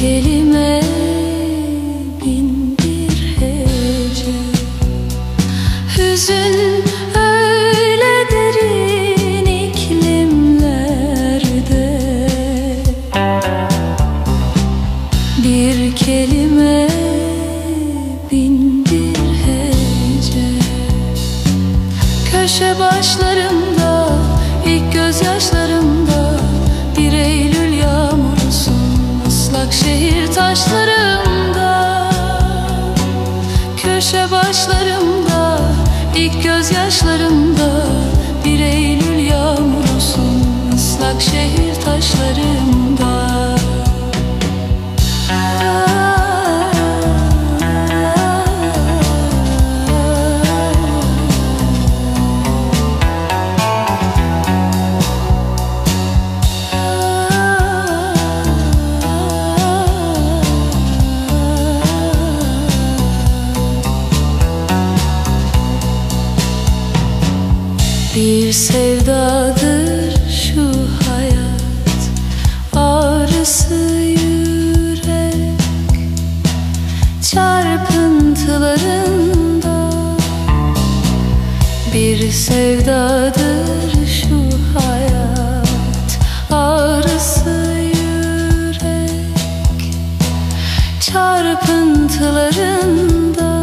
Kelime bin bir hece. Hüzün öyle derin iklimlerde. Bir kelime bin bir hece. Köşe başlarımda ilk gözyaşlarımda Bir Eylül ıslak şehir taşlarımda Köşe başlarımda ilk gözyaşlarımda Bir Eylül Bir sevdadır şu hayat. Ağrısı yürek Çarpıntılarında. Bir sevdadır şu hayat. Ağrısı yürek Çarpıntılarında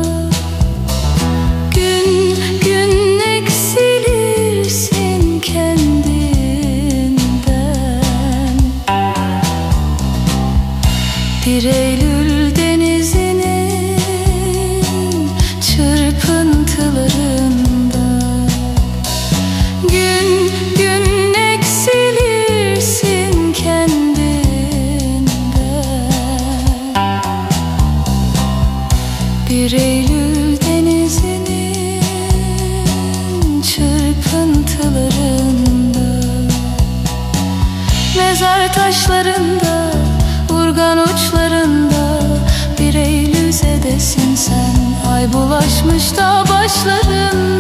Bir Eylül denizinin çırpıntılarında Mezar taşlarında, urgan uçlarında Bir Eylül zedesin sen. Ay bulaşmış da başlarında